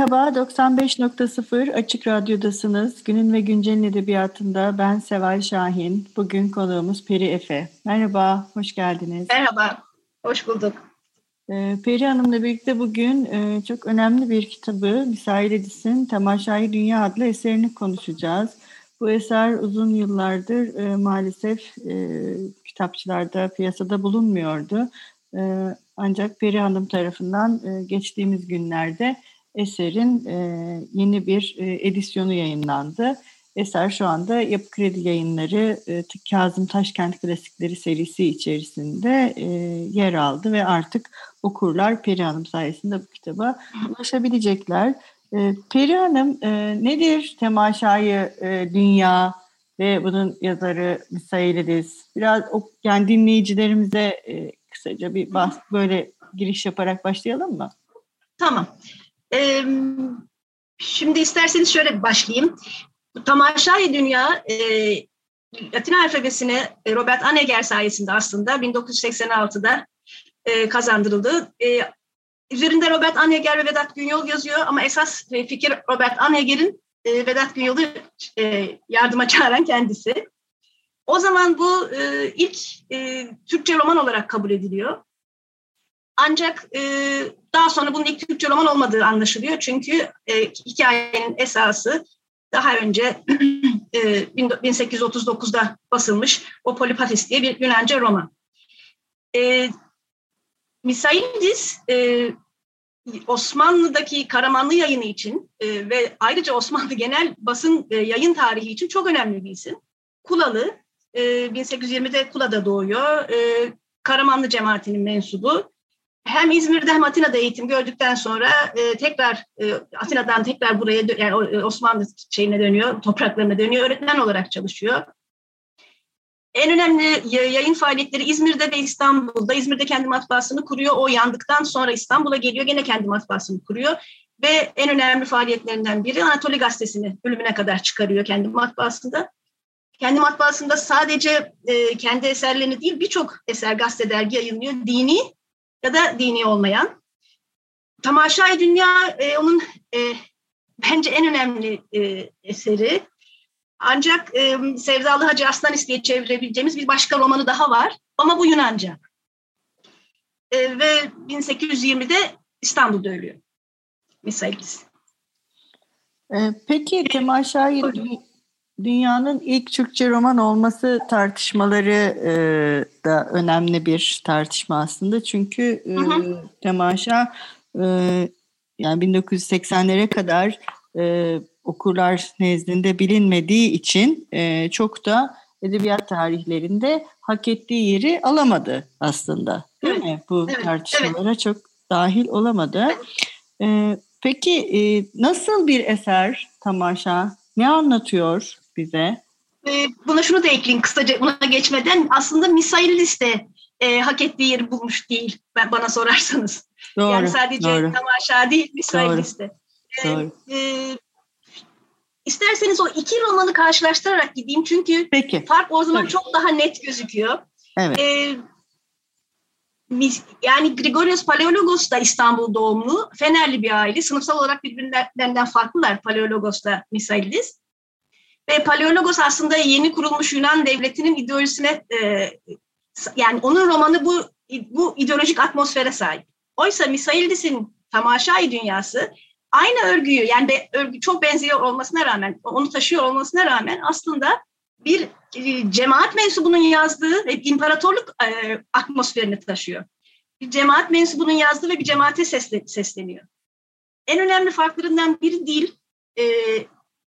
Merhaba, 95.0 Açık Radyo'dasınız. Günün ve Güncel'in edebiyatında ben Seval Şahin. Bugün konuğumuz Peri Efe. Merhaba, hoş geldiniz. Merhaba, hoş bulduk. Ee, Peri Hanım'la birlikte bugün e, çok önemli bir kitabı, Misail Edis'in Temaşai Dünya adlı eserini konuşacağız. Bu eser uzun yıllardır e, maalesef e, kitapçılarda, piyasada bulunmuyordu. Ancak Peri Hanım tarafından geçtiğimiz günlerde eserin e, yeni bir e, edisyonu yayınlandı. Eser şu anda Yapı Kredi Yayınları e, Kazım Taşkent Klasikleri serisi içerisinde e, yer aldı ve artık okurlar Peri Hanım sayesinde bu kitaba ulaşabilecekler. E, Peri Hanım e, nedir temaşayı e, dünya ve bunun yazarı Misailides? Biraz o, yani dinleyicilerimize e, kısaca bir bahs böyle giriş yaparak başlayalım mı? Tamam. Ee, şimdi isterseniz şöyle başlayayım. Tamaşai Dünya e, Latin alfabesini Robert Aneger sayesinde aslında 1986'da e, kazandırıldı. E, üzerinde Robert Aneger ve Vedat Günyol yazıyor ama esas e, fikir Robert Aneger'in e, Vedat Günyol'u e, yardıma çağıran kendisi. O zaman bu e, ilk e, Türkçe roman olarak kabul ediliyor. Ancak e, daha sonra bunun ilk Türkçe roman olmadığı anlaşılıyor. Çünkü e, hikayenin esası daha önce e, 1839'da basılmış o Polipatis diye bir Yunanca roman. E, Misailidis e, Osmanlı'daki Karamanlı yayını için e, ve ayrıca Osmanlı genel basın e, yayın tarihi için çok önemli bir isim. Kulalı, e, 1820'de Kula'da doğuyor. E, Karamanlı cemaatinin mensubu hem İzmir'de hem Atina'da eğitim gördükten sonra e, tekrar e, Atina'dan tekrar buraya yani e, Osmanlı şeyine dönüyor, topraklarına dönüyor, öğretmen olarak çalışıyor. En önemli yayın faaliyetleri İzmir'de ve İstanbul'da. İzmir'de kendi matbaasını kuruyor. O yandıktan sonra İstanbul'a geliyor. Gene kendi matbaasını kuruyor. Ve en önemli faaliyetlerinden biri Anatoli Gazetesi'ni ölümüne kadar çıkarıyor kendi matbaasında. Kendi matbaasında sadece e, kendi eserlerini değil birçok eser gazete dergi yayınlıyor. Dini ya da dini olmayan. Tamaşay Dünya e, onun e, bence en önemli e, eseri. Ancak e, Sevdalı Hacı Aslanis diye çevirebileceğimiz bir başka romanı daha var. Ama bu Yunanca. E, ve 1820'de İstanbul'da ölüyor. Misailis. E, peki Temaşai dünyanın ilk Türkçe roman olması tartışmaları e, da önemli bir tartışma aslında. Çünkü e, Temaşa e, yani 1980'lere kadar e, okurlar nezdinde bilinmediği için e, çok da edebiyat tarihlerinde hak ettiği yeri alamadı aslında. Değil evet. mi? Bu evet. tartışmalara evet. çok dahil olamadı. E, peki e, nasıl bir eser Tamaşa? Ne anlatıyor? Bize. E, buna şunu da ekleyeyim kısaca buna geçmeden. Aslında Misaillis de e, hak ettiği yeri bulmuş değil ben, bana sorarsanız. Doğru, yani sadece doğru. Tamaşa değil Misaillis de. E, doğru. E, İsterseniz o iki romanı karşılaştırarak gideyim çünkü Peki. fark o zaman Tabii. çok daha net gözüküyor. Evet. Ee, yani Grigorios Paleologos da İstanbul doğumlu, Fenerli bir aile. Sınıfsal olarak birbirlerinden farklılar Paleologos da Misailidis. Ve Paleologos aslında yeni kurulmuş Yunan devletinin ideolojisine e, yani onun romanı bu bu ideolojik atmosfere sahip. Oysa Misaildis'in Tamaşai dünyası aynı örgüyü yani be, örgü çok benziyor olmasına rağmen onu taşıyor olmasına rağmen aslında bir e, cemaat mensubunun yazdığı ve imparatorluk e, atmosferini taşıyor. Bir cemaat mensubunun yazdığı ve bir cemaate sesle, sesleniyor. En önemli farklarından biri değil, e,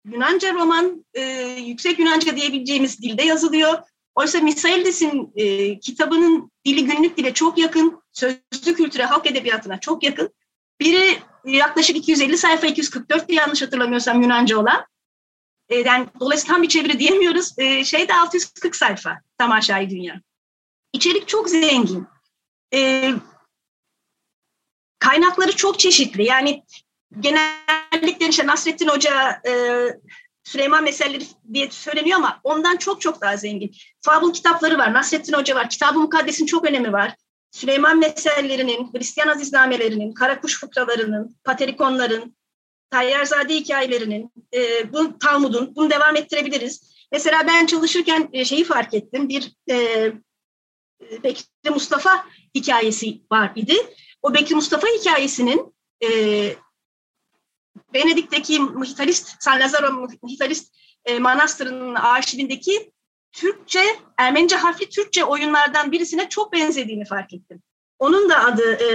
Yunanca roman e, yüksek Yunanca diyebileceğimiz dilde yazılıyor. Oysa Misaildes'in e, kitabının dili günlük dile çok yakın, sözlü kültüre, halk edebiyatına çok yakın. Biri yaklaşık 250 sayfa, 244 diye yanlış hatırlamıyorsam Yunanca olan. E, yani dolayısıyla tam bir çeviri diyemiyoruz. E, şey de 640 sayfa, Tamaşai Dünya. İçerik çok zengin. E, kaynakları çok çeşitli. Yani genellikle işte Nasrettin Hoca, e, Süleyman Meselleri diye söyleniyor ama ondan çok çok daha zengin. Fabul kitapları var, Nasrettin Hoca var, Kitab-ı Mukaddes'in çok önemi var. Süleyman Mesellerinin, Hristiyan Aziznamelerinin, Karakuş fıkralarının, Paterikonların, Tayyarzade hikayelerinin, e, bu Talmud'un, bunu devam ettirebiliriz. Mesela ben çalışırken e, şeyi fark ettim, bir e, Bekri Mustafa hikayesi var idi. O Bekri Mustafa hikayesinin e, Venedik'teki Muhitalist, San Lazaro Muhitalist e, Manastırı'nın arşivindeki Türkçe, Ermenice harfli Türkçe oyunlardan birisine çok benzediğini fark ettim. Onun da adı, e,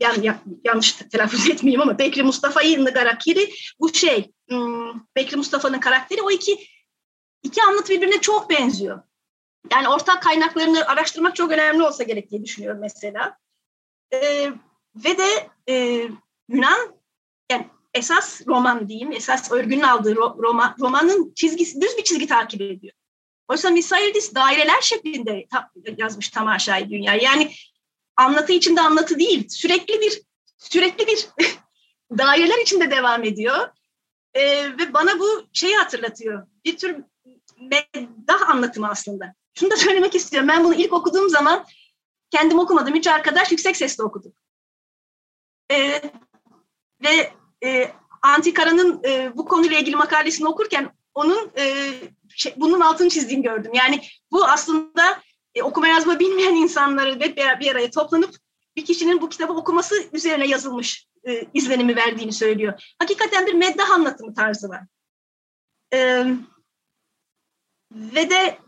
yani ya, yanlış telaffuz etmeyeyim ama Bekri Mustafa İlni Garakiri, bu şey, hmm, Bekri Mustafa'nın karakteri, o iki, iki anlatı birbirine çok benziyor. Yani ortak kaynaklarını araştırmak çok önemli olsa gerek diye düşünüyorum mesela. E, ve de e, Yunan, esas roman diyeyim, esas örgünün aldığı roman, romanın çizgisi, düz bir çizgi takip ediyor. Oysa Misaildis daireler şeklinde yazmış Tamaşai Dünya. Yani anlatı içinde anlatı değil, sürekli bir sürekli bir daireler içinde devam ediyor. Ee, ve bana bu şeyi hatırlatıyor. Bir tür meddah anlatımı aslında. Şunu da söylemek istiyorum. Ben bunu ilk okuduğum zaman kendim okumadım. Üç arkadaş yüksek sesle okuduk. Ee, ve e, Antikara'nın e, bu konuyla ilgili makalesini okurken onun e, şey, bunun altını çizdiğini gördüm. Yani bu aslında e, okuma yazma bilmeyen insanları bir, bir araya toplanıp bir kişinin bu kitabı okuması üzerine yazılmış e, izlenimi verdiğini söylüyor. Hakikaten bir meddah anlatımı tarzı var. E, ve de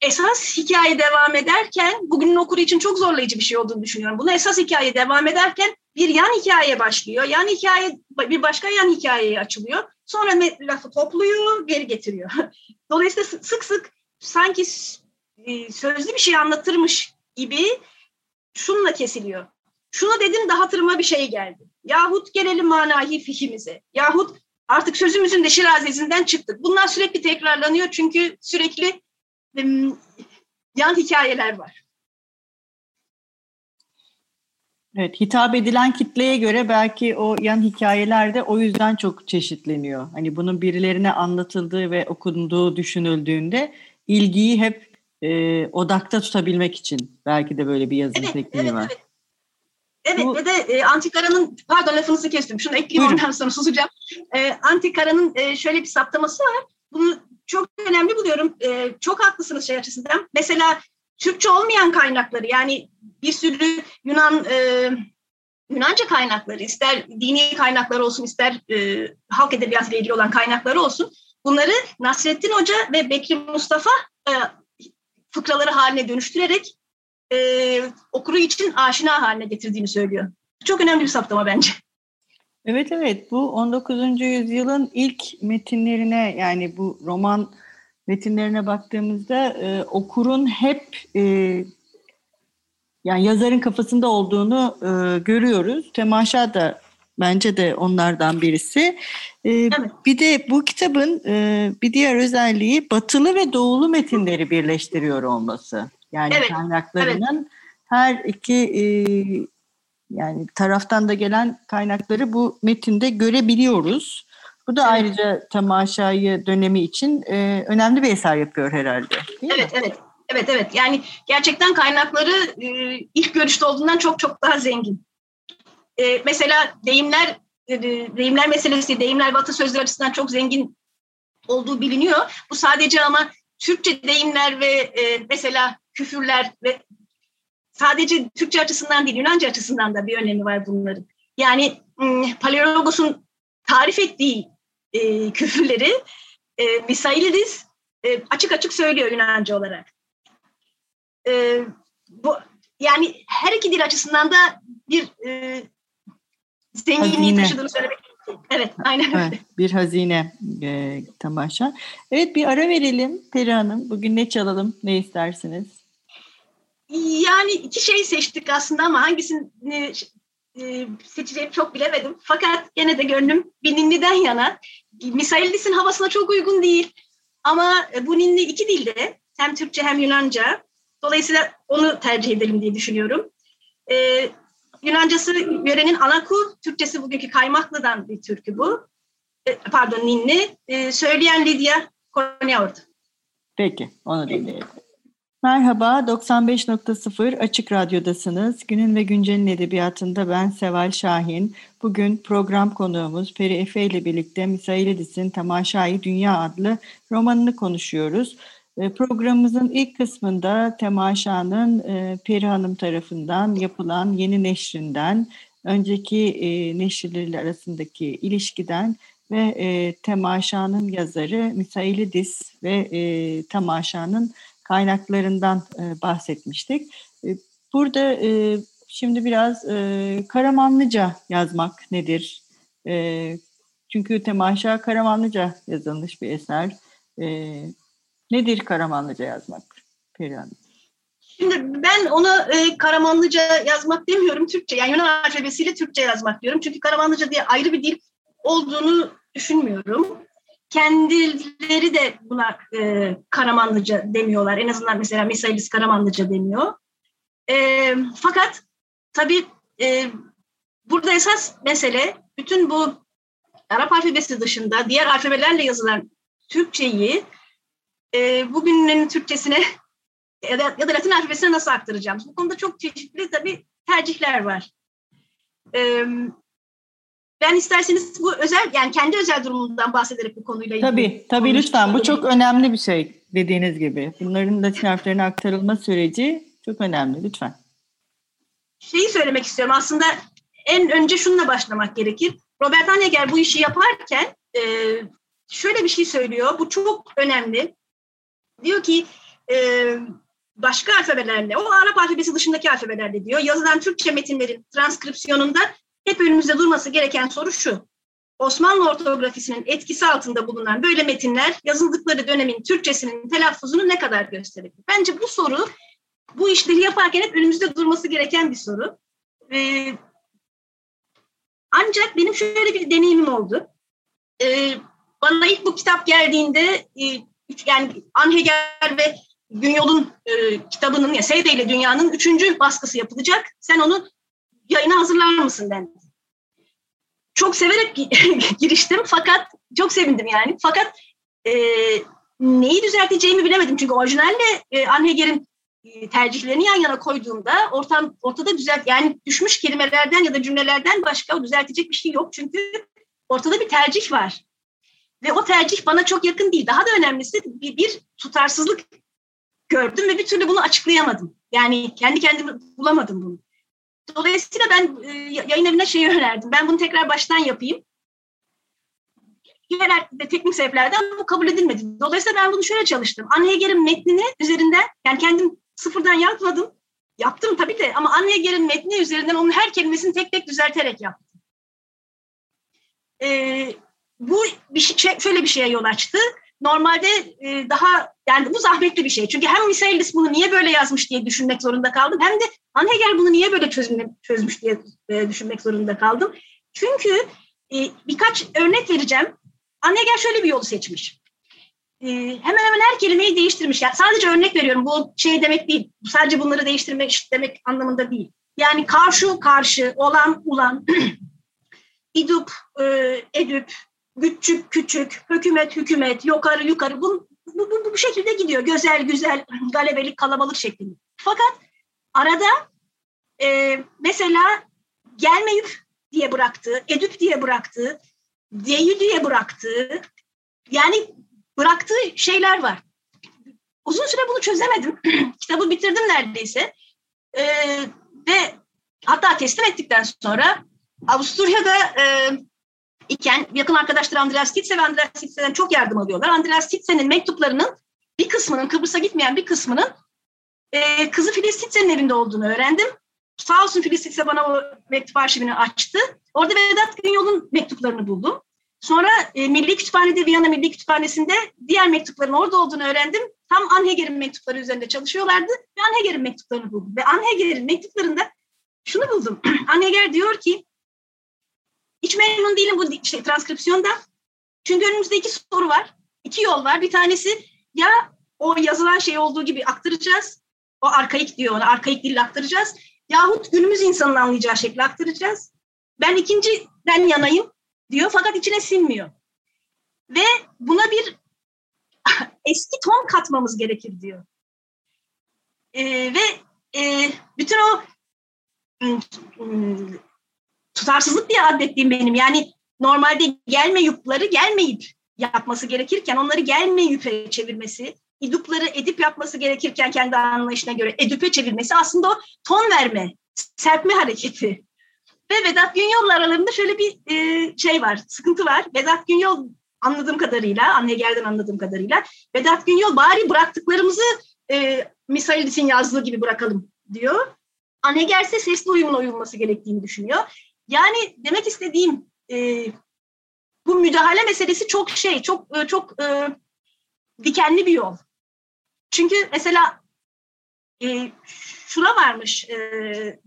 esas hikaye devam ederken, bugünün okuru için çok zorlayıcı bir şey olduğunu düşünüyorum. Bunu esas hikaye devam ederken bir yan hikaye başlıyor. Yan hikaye bir başka yan hikayeye açılıyor. Sonra lafı topluyor, geri getiriyor. Dolayısıyla sık sık sanki e, sözlü bir şey anlatırmış gibi şunla kesiliyor. Şunu dedim de hatırıma bir şey geldi. Yahut gelelim manahi fihimize. Yahut artık sözümüzün de şirazezinden çıktık. Bunlar sürekli tekrarlanıyor çünkü sürekli yan hikayeler var. Evet, hitap edilen kitleye göre belki o yan hikayeler de o yüzden çok çeşitleniyor. Hani bunun birilerine anlatıldığı ve okunduğu düşünüldüğünde ilgiyi hep e, odakta tutabilmek için belki de böyle bir yazım evet, tekniği evet, var. Evet. Evet Bu, ve de e, Antikara'nın, pardon lafınızı kestim, şunu ekleyeyim ondan sonra susacağım. E, Antikara'nın e, şöyle bir saptaması var. Bunu çok önemli buluyorum. E, çok haklısınız şey açısından. Mesela Türkçe olmayan kaynakları yani bir sürü Yunan e, Yunanca kaynakları, ister dini kaynaklar olsun, ister e, halk edebiyatı ile ilgili olan kaynakları olsun, bunları Nasrettin Hoca ve Bekri Mustafa e, fıkraları haline dönüştürerek e, okuru için aşina haline getirdiğini söylüyor. Çok önemli bir saptama bence. Evet evet bu 19. yüzyılın ilk metinlerine yani bu roman metinlerine baktığımızda e, okurun hep e, yani yazarın kafasında olduğunu e, görüyoruz. Temaşa da bence de onlardan birisi. E, evet. Bir de bu kitabın e, bir diğer özelliği batılı ve doğulu metinleri birleştiriyor olması. Yani evet. kaynaklarının evet. her iki e, yani taraftan da gelen kaynakları bu metinde görebiliyoruz. Bu da ayrıca temaşayı dönemi için e, önemli bir eser yapıyor herhalde. Değil evet, mi? evet. Evet, evet. Yani gerçekten kaynakları e, ilk görüşte olduğundan çok çok daha zengin. E, mesela deyimler, e, deyimler meselesi, deyimler batı sözleri açısından çok zengin olduğu biliniyor. Bu sadece ama Türkçe deyimler ve e, mesela küfürler ve sadece Türkçe açısından değil, Yunanca açısından da bir önemi var bunların. Yani Paleologos'un tarif ettiği e, küfürleri e, Misailidis e, açık açık söylüyor Yunanca olarak. E, bu yani her iki dil açısından da bir e, zenginliği taşıdığını söylemek Evet, aynen öyle. Evet, bir hazine e, tamaşa. Evet, bir ara verelim Peri Hanım. Bugün ne çalalım, ne istersiniz? Yani iki şey seçtik aslında ama hangisini e, seçeceğimi çok bilemedim. Fakat gene de gönlüm bir ninniden yana. Misailidis'in havasına çok uygun değil. Ama bu ninni iki dilde hem Türkçe hem Yunanca. Dolayısıyla onu tercih edelim diye düşünüyorum. Ee, Yunancası yörenin anaku, Türkçesi bugünkü Kaymaklı'dan bir türkü bu. E, pardon ninni. E, söyleyen Lidya Konyaort. Peki, onu dinleyelim. Merhaba, 95.0 Açık Radyo'dasınız. Günün ve Güncel'in edebiyatında ben Seval Şahin. Bugün program konuğumuz Peri Efe ile birlikte Misailidis'in Temaşai Dünya adlı romanını konuşuyoruz. E, programımızın ilk kısmında Temaşa'nın e, Peri Hanım tarafından yapılan yeni neşrinden, önceki e, neşirleri arasındaki ilişkiden ve e, Temaşa'nın yazarı Misailidis ve Temaşa'nın kaynaklarından e, bahsetmiştik. E, burada e, şimdi biraz e, Karamanlıca yazmak nedir? E, çünkü Temaşa Karamanlıca yazılmış bir eser. E, nedir Karamanlıca yazmak Perihan? Şimdi ben ona e, Karamanlıca yazmak demiyorum Türkçe. Yani Yunan alfabesiyle Türkçe yazmak diyorum. Çünkü Karamanlıca diye ayrı bir dil olduğunu düşünmüyorum kendileri de buna e, Karamanlıca demiyorlar. En azından mesela Mesailis Karamanlıca demiyor. E, fakat tabii e, burada esas mesele bütün bu Arap alfabesi dışında diğer alfabelerle yazılan Türkçeyi e, bugünün Türkçesine ya da, ya da Latin alfabesine nasıl aktaracağım? Bu konuda çok çeşitli tabii tercihler var. E, ben isterseniz bu özel yani kendi özel durumundan bahsederek bu konuyla ilgili. Tabii tabii lütfen bu çok önemli bir şey dediğiniz gibi. Bunların Latin harflerine aktarılma süreci çok önemli lütfen. Şeyi söylemek istiyorum aslında en önce şununla başlamak gerekir. Robert Honegger bu işi yaparken e, şöyle bir şey söylüyor. Bu çok önemli. Diyor ki e, başka alfabelerle, o Arap alfabesi dışındaki alfabelerle diyor, yazılan Türkçe metinlerin transkripsiyonunda hep önümüzde durması gereken soru şu. Osmanlı ortografisinin etkisi altında bulunan böyle metinler yazıldıkları dönemin Türkçesinin telaffuzunu ne kadar gösterebilir? Bence bu soru bu işleri yaparken hep önümüzde durması gereken bir soru. Ee, ancak benim şöyle bir deneyimim oldu. Ee, bana ilk bu kitap geldiğinde e, yani Anheger ve Günyol'un e, kitabının ya Seyde ile Dünya'nın üçüncü baskısı yapılacak. Sen onu yayına hazırlar mısın ben? Çok severek giriştim fakat çok sevindim yani. Fakat e, neyi düzelteceğimi bilemedim. Çünkü orijinalle e, Anheger'in e, tercihlerini yan yana koyduğumda ortam ortada düzelt yani düşmüş kelimelerden ya da cümlelerden başka düzeltecek bir şey yok. Çünkü ortada bir tercih var. Ve o tercih bana çok yakın değil. Daha da önemlisi bir, bir tutarsızlık gördüm ve bir türlü bunu açıklayamadım. Yani kendi kendime bulamadım bunu. Dolayısıyla ben e, yayın evine şeyi önerdim. Ben bunu tekrar baştan yapayım. Yerel ve teknik sebeplerden bu kabul edilmedi. Dolayısıyla ben bunu şöyle çalıştım. Anne Heger'in metnini üzerinden, yani kendim sıfırdan yapmadım. Yaptım tabii de ama Anne Heger'in metni üzerinden onun her kelimesini tek tek düzelterek yaptım. Ee, bu bir şey, şöyle bir şeye yol açtı normalde e, daha yani bu zahmetli bir şey. Çünkü hem Misaelis bunu niye böyle yazmış diye düşünmek zorunda kaldım. Hem de Anhegel bunu niye böyle çözüm, çözmüş diye e, düşünmek zorunda kaldım. Çünkü e, birkaç örnek vereceğim. Anhegel şöyle bir yolu seçmiş. E, hemen hemen her kelimeyi değiştirmiş. Yani sadece örnek veriyorum. Bu şey demek değil. Sadece bunları değiştirmek demek anlamında değil. Yani karşı karşı, olan ulan, idup, e, edüp, küçük küçük, hükümet hükümet, yukarı yukarı bu, bu, bu, bu şekilde gidiyor. Güzel güzel, galebelik, kalabalık şeklinde. Fakat arada e, mesela gelmeyip diye bıraktı, edüp diye bıraktı, deyü diye bıraktı. Yani bıraktığı şeyler var. Uzun süre bunu çözemedim. Kitabı bitirdim neredeyse. E, ve hatta teslim ettikten sonra Avusturya'da e, iken yakın arkadaşları Andreas Titze ve Andreas Titze'den çok yardım alıyorlar. Andreas Titze'nin mektuplarının bir kısmının, Kıbrıs'a gitmeyen bir kısmının e, kızı Filiz Titze'nin evinde olduğunu öğrendim. sağ olsun Filiz ise bana o mektup arşivini açtı. Orada Vedat Günyol'un mektuplarını buldum. Sonra e, Milli Kütüphane'de, Viyana Milli Kütüphanesi'nde diğer mektupların orada olduğunu öğrendim. Tam Anheger'in mektupları üzerinde çalışıyorlardı ve Anheger'in mektuplarını buldum. Ve Anheger'in mektuplarında şunu buldum. Anheger diyor ki, hiç memnun değilim bu şey, transkripsiyonda. Çünkü önümüzde iki soru var, iki yol var. Bir tanesi ya o yazılan şey olduğu gibi aktaracağız. O arkaik diyor ona, arkaik dille aktaracağız. Yahut günümüz insanın anlayacağı şekilde aktaracağız. Ben ikinciden yanayım diyor fakat içine sinmiyor. Ve buna bir eski ton katmamız gerekir diyor. Ee, ve e, bütün o tutarsızlık diye adettiğim benim yani normalde gelme yupları gelmeyip yapması gerekirken onları gelme yüpe çevirmesi, idupları edip yapması gerekirken kendi anlayışına göre edüpe çevirmesi aslında o ton verme, serpme hareketi. Ve Vedat Günyol'la aralarında şöyle bir e, şey var, sıkıntı var. Vedat Günyol anladığım kadarıyla, Anneger'den anladığım kadarıyla, Vedat Günyol bari bıraktıklarımızı e, Misailidis'in yazdığı gibi bırakalım diyor. Anneger ise sesli uyumla uyulması gerektiğini düşünüyor. Yani demek istediğim e, bu müdahale meselesi çok şey, çok e, çok e, dikenli bir yol. Çünkü mesela e, şuna varmış, e,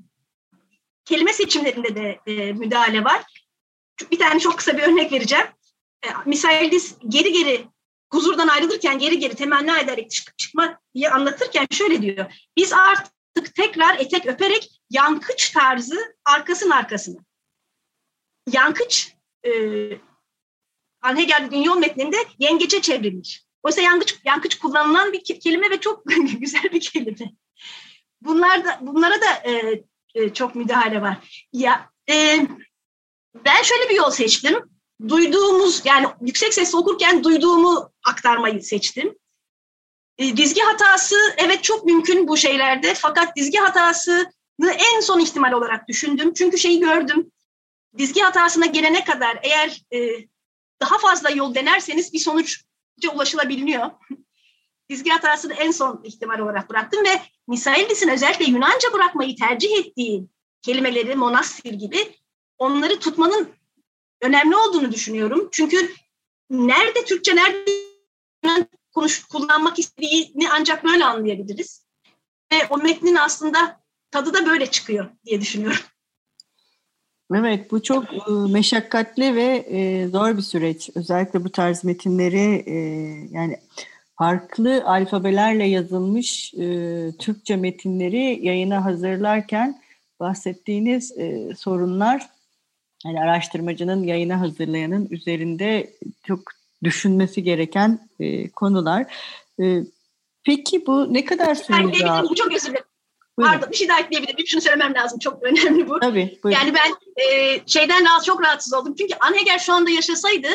kelime seçimlerinde de e, müdahale var. Bir tane çok kısa bir örnek vereceğim. E, Misaildis geri geri huzurdan ayrılırken geri geri temenni ederek çık, çıkma diye anlatırken şöyle diyor. Biz artık tekrar etek öperek yankıç tarzı arkasın arkasına. Yankıç e, Anheger Dünya metninde yengeçe çevrilmiş. Oysa yankıç, yankıç kullanılan bir kelime ve çok güzel bir kelime. Bunlar da, bunlara da e, e, çok müdahale var. Ya e, ben şöyle bir yol seçtim. Duyduğumuz yani yüksek sesle okurken duyduğumu aktarmayı seçtim. E, dizgi hatası evet çok mümkün bu şeylerde fakat dizgi hatasını en son ihtimal olarak düşündüm. Çünkü şeyi gördüm. Dizgi hatasına gelene kadar eğer e, daha fazla yol denerseniz bir sonuçça ulaşılabiliyor. dizgi hatasını en son ihtimal olarak bıraktım ve Misailidis'in özellikle Yunanca bırakmayı tercih ettiği kelimeleri monastir gibi onları tutmanın önemli olduğunu düşünüyorum. Çünkü nerede Türkçe, nerede konuş, kullanmak istediğini ancak böyle anlayabiliriz. Ve o metnin aslında tadı da böyle çıkıyor diye düşünüyorum. Evet bu çok e, meşakkatli ve e, zor bir süreç. Özellikle bu tarz metinleri e, yani farklı alfabelerle yazılmış Türkçe metinleri yayına hazırlarken bahsettiğiniz sorunlar yani araştırmacının yayına hazırlayanın üzerinde çok düşünmesi gereken konular. Peki bu ne kadar sürüyor? Bu çok özür dilerim. Pardon bir şey daha ekleyebilirim. Şunu söylemem lazım. Çok önemli bu. Tabii. Buyurun. Yani ben e, şeyden rahatsız, çok rahatsız oldum. Çünkü Anheger şu anda yaşasaydı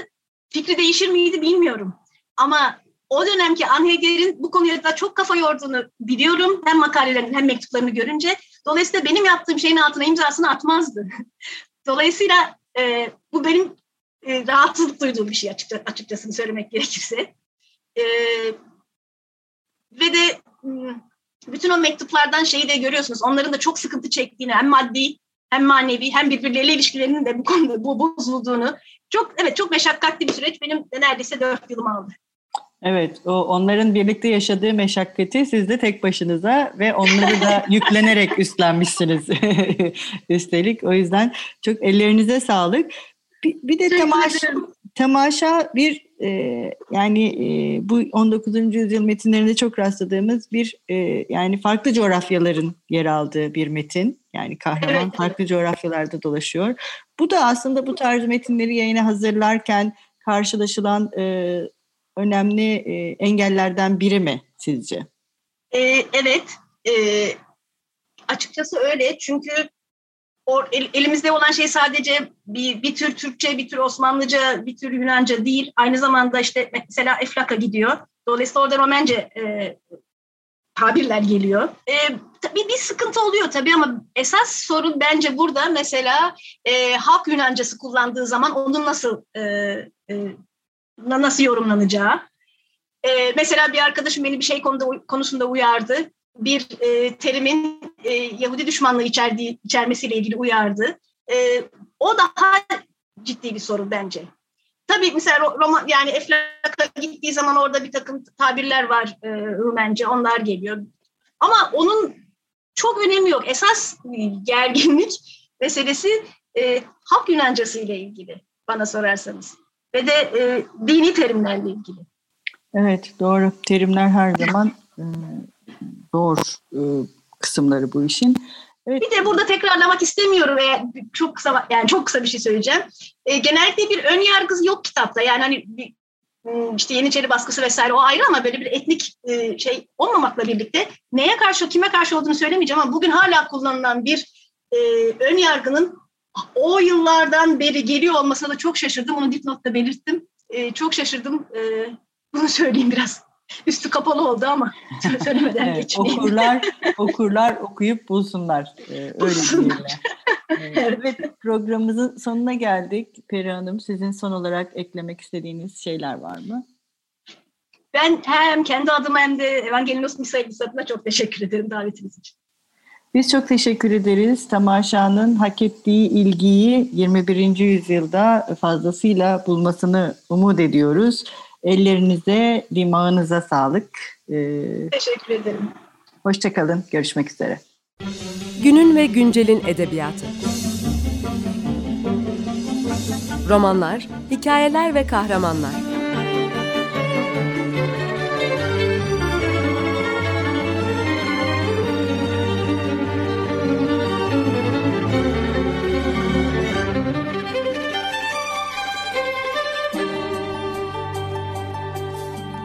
fikri değişir miydi bilmiyorum. Ama o dönemki Anheger'in bu konuya da çok kafa yorduğunu biliyorum. Hem makalelerini hem mektuplarını görünce. Dolayısıyla benim yaptığım şeyin altına imzasını atmazdı. Dolayısıyla e, bu benim e, rahatsızlık duyduğum bir şey açıkça, açıkçası söylemek gerekirse. E, ve de bütün o mektuplardan şeyi de görüyorsunuz. Onların da çok sıkıntı çektiğini hem maddi hem manevi hem birbirleriyle ilişkilerinin de bu konuda bu bozulduğunu. Çok evet çok meşakkatli bir süreç. Benim de neredeyse dört yılım aldı. Evet, o onların birlikte yaşadığı meşakkati siz de tek başınıza ve onları da yüklenerek üstlenmişsiniz üstelik. O yüzden çok ellerinize sağlık. Bir, bir de temaşa, temaşa bir e, yani e, bu 19. yüzyıl metinlerinde çok rastladığımız bir e, yani farklı coğrafyaların yer aldığı bir metin. Yani kahraman evet. farklı coğrafyalarda dolaşıyor. Bu da aslında bu tarz metinleri yayına hazırlarken karşılaşılan e, önemli e, engellerden biri mi sizce? E, evet, e, açıkçası öyle çünkü elimizde olan şey sadece bir, bir tür Türkçe, bir tür Osmanlıca, bir tür Yunanca değil. Aynı zamanda işte mesela Eflak'a gidiyor. Dolayısıyla orada Romence e, tabirler geliyor. E, tabii bir sıkıntı oluyor tabii ama esas sorun bence burada mesela e, halk Yunancası kullandığı zaman onun nasıl e, e, nasıl yorumlanacağı. Ee, mesela bir arkadaşım beni bir şey konuda, konusunda uyardı. Bir e, terimin e, Yahudi düşmanlığı içerdiği, içermesiyle ilgili uyardı. E, o daha ciddi bir soru bence. Tabii mesela roman yani Eflak'a gittiği zaman orada bir takım tabirler var e, Rumence, onlar geliyor. Ama onun çok önemi yok. Esas gerginlik meselesi e, halk Yunancası ile ilgili bana sorarsanız. Ve de e, dini terimlerle ilgili. Evet doğru. Terimler her zaman e, zor e, kısımları bu işin. Evet. Bir de burada tekrarlamak istemiyorum ve çok kısa yani çok kısa bir şey söyleyeceğim. E, genellikle bir ön yargı yok kitapta. Yani hani bir, işte Yeniçeri baskısı vesaire o ayrı ama böyle bir etnik e, şey olmamakla birlikte neye karşı kime karşı olduğunu söylemeyeceğim ama bugün hala kullanılan bir e, ön yargının o yıllardan beri geliyor olmasına da çok şaşırdım. Onu dipnotta belirttim. E, çok şaşırdım. E, bunu söyleyeyim biraz. Üstü kapalı oldu ama söylemeden evet, geçmeyeyim. Okurlar, okurlar okuyup bulsunlar. Ee, öyle evet, programımızın sonuna geldik. Peri Hanım sizin son olarak eklemek istediğiniz şeyler var mı? Ben hem kendi adıma hem de Evangelinos Misailis adına çok teşekkür ederim davetiniz için. Biz çok teşekkür ederiz. Tamaşanın hak ettiği ilgiyi 21. yüzyılda fazlasıyla bulmasını umut ediyoruz. Ellerinize, dimağınıza sağlık. Ee, teşekkür ederim. Hoşçakalın. Görüşmek üzere. Günün ve güncelin edebiyatı. Romanlar, hikayeler ve kahramanlar.